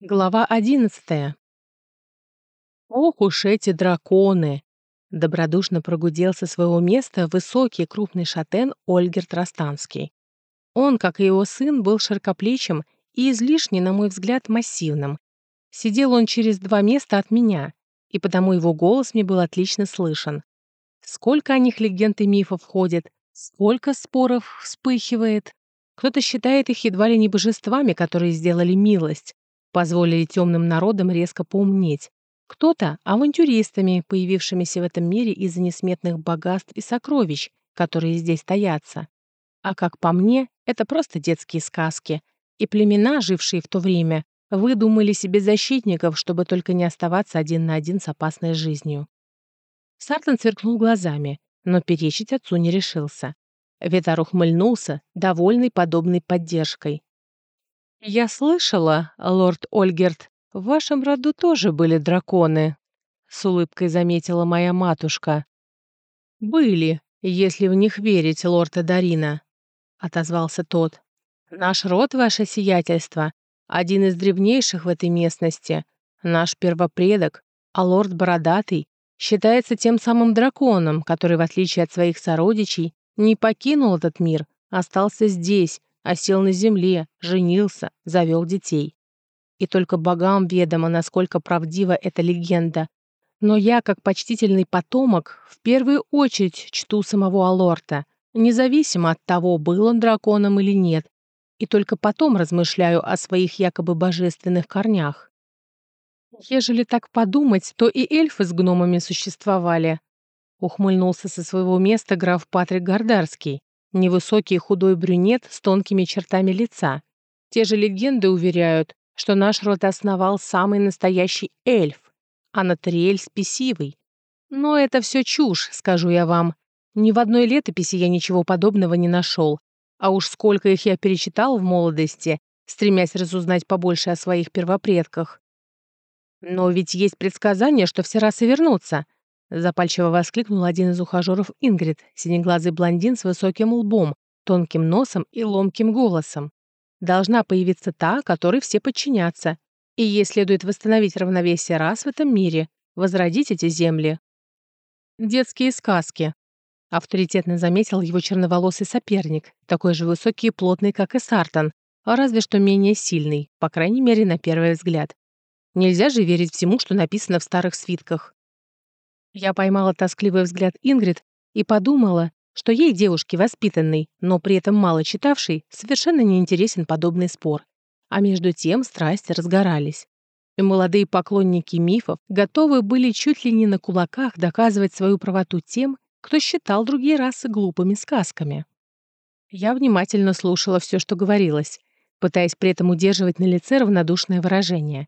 Глава одиннадцатая. «Ох уж эти драконы!» — добродушно прогудел со своего места высокий крупный шатен Ольгерт Ростанский. Он, как и его сын, был широкоплечим и излишне, на мой взгляд, массивным. Сидел он через два места от меня, и потому его голос мне был отлично слышен. Сколько о них легенд и мифов ходит, сколько споров вспыхивает. Кто-то считает их едва ли не божествами, которые сделали милость, позволили темным народам резко поумнеть. Кто-то — авантюристами, появившимися в этом мире из-за несметных богатств и сокровищ, которые здесь таятся. А как по мне, это просто детские сказки. И племена, жившие в то время, выдумали себе защитников, чтобы только не оставаться один на один с опасной жизнью. Сартон сверкнул глазами, но перечить отцу не решился. Ветар ухмыльнулся, довольный подобной поддержкой. «Я слышала, лорд Ольгерт, в вашем роду тоже были драконы», — с улыбкой заметила моя матушка. «Были, если в них верить, лорд Адарина», — отозвался тот. «Наш род, ваше сиятельство, один из древнейших в этой местности, наш первопредок, а лорд Бородатый считается тем самым драконом, который, в отличие от своих сородичей, не покинул этот мир, остался здесь, осел на земле, женился, завел детей. И только богам ведомо, насколько правдива эта легенда. Но я, как почтительный потомок, в первую очередь чту самого Алорта, независимо от того, был он драконом или нет, и только потом размышляю о своих якобы божественных корнях. Ежели так подумать, то и эльфы с гномами существовали. Ухмыльнулся со своего места граф Патрик Гордарский. Невысокий худой брюнет с тонкими чертами лица. Те же легенды уверяют, что наш род основал самый настоящий эльф, а Натриэль спесивый. Но это все чушь, скажу я вам. Ни в одной летописи я ничего подобного не нашел. А уж сколько их я перечитал в молодости, стремясь разузнать побольше о своих первопредках. Но ведь есть предсказание, что все расы вернутся — Запальчиво воскликнул один из ухажеров Ингрид, синеглазый блондин с высоким лбом, тонким носом и ломким голосом. Должна появиться та, которой все подчинятся. И ей следует восстановить равновесие рас в этом мире, возродить эти земли. Детские сказки. Авторитетно заметил его черноволосый соперник, такой же высокий и плотный, как и Сартон, а разве что менее сильный, по крайней мере, на первый взгляд. Нельзя же верить всему, что написано в старых свитках. Я поймала тоскливый взгляд Ингрид и подумала, что ей, девушке воспитанной, но при этом мало читавшей, совершенно неинтересен подобный спор. А между тем страсти разгорались. И молодые поклонники мифов готовы были чуть ли не на кулаках доказывать свою правоту тем, кто считал другие расы глупыми сказками. Я внимательно слушала все, что говорилось, пытаясь при этом удерживать на лице равнодушное выражение.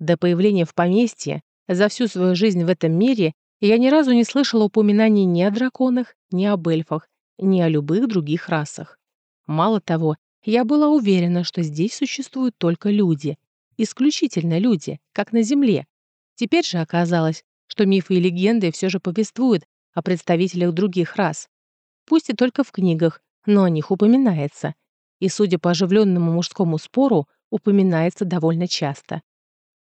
До появления в поместье, за всю свою жизнь в этом мире, я ни разу не слышала упоминаний ни о драконах, ни об эльфах, ни о любых других расах. Мало того, я была уверена, что здесь существуют только люди. Исключительно люди, как на Земле. Теперь же оказалось, что мифы и легенды все же повествуют о представителях других рас. Пусть и только в книгах, но о них упоминается. И, судя по оживленному мужскому спору, упоминается довольно часто.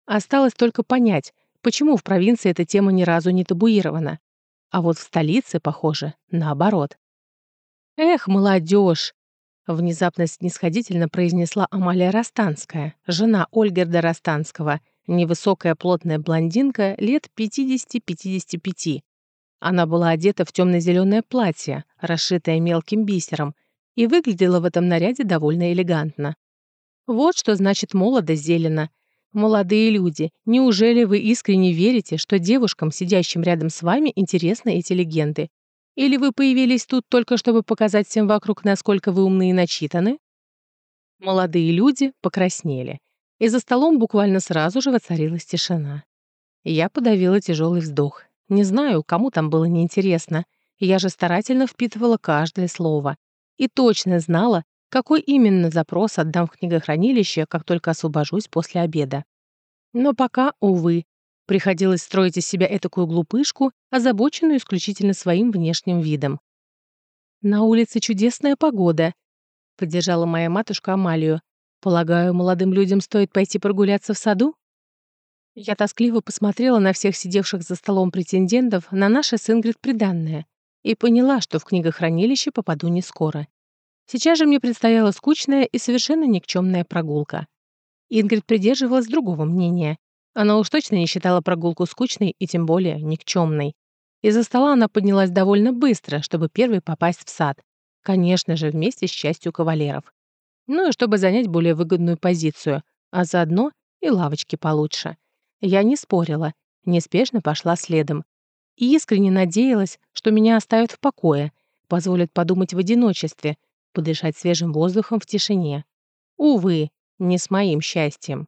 Осталось только понять, Почему в провинции эта тема ни разу не табуирована? А вот в столице, похоже, наоборот. «Эх, молодежь!» — внезапно снисходительно произнесла Амалия Ростанская, жена Ольгерда Ростанского, невысокая плотная блондинка лет 50-55. Она была одета в темно-зеленое платье, расшитое мелким бисером, и выглядела в этом наряде довольно элегантно. Вот что значит молодость зелена — «Молодые люди, неужели вы искренне верите, что девушкам, сидящим рядом с вами, интересны эти легенды? Или вы появились тут только чтобы показать всем вокруг, насколько вы умны и начитаны?» Молодые люди покраснели, и за столом буквально сразу же воцарилась тишина. Я подавила тяжелый вздох. Не знаю, кому там было неинтересно. Я же старательно впитывала каждое слово. И точно знала, какой именно запрос отдам в книгохранилище, как только освобожусь после обеда. Но пока, увы, приходилось строить из себя этакую глупышку, озабоченную исключительно своим внешним видом. «На улице чудесная погода», — поддержала моя матушка Амалию. Полагаю, молодым людям стоит пойти прогуляться в саду? Я тоскливо посмотрела на всех сидевших за столом претендентов на наше с Ингрид приданное и поняла, что в книгохранилище попаду не скоро. Сейчас же мне предстояла скучная и совершенно никчемная прогулка. Ингрид придерживалась другого мнения. Она уж точно не считала прогулку скучной и тем более никчемной. Из-за стола она поднялась довольно быстро, чтобы первой попасть в сад. Конечно же, вместе с частью кавалеров. Ну и чтобы занять более выгодную позицию, а заодно и лавочки получше. Я не спорила, неспешно пошла следом. И искренне надеялась, что меня оставят в покое, позволят подумать в одиночестве, подышать свежим воздухом в тишине. Увы, не с моим счастьем.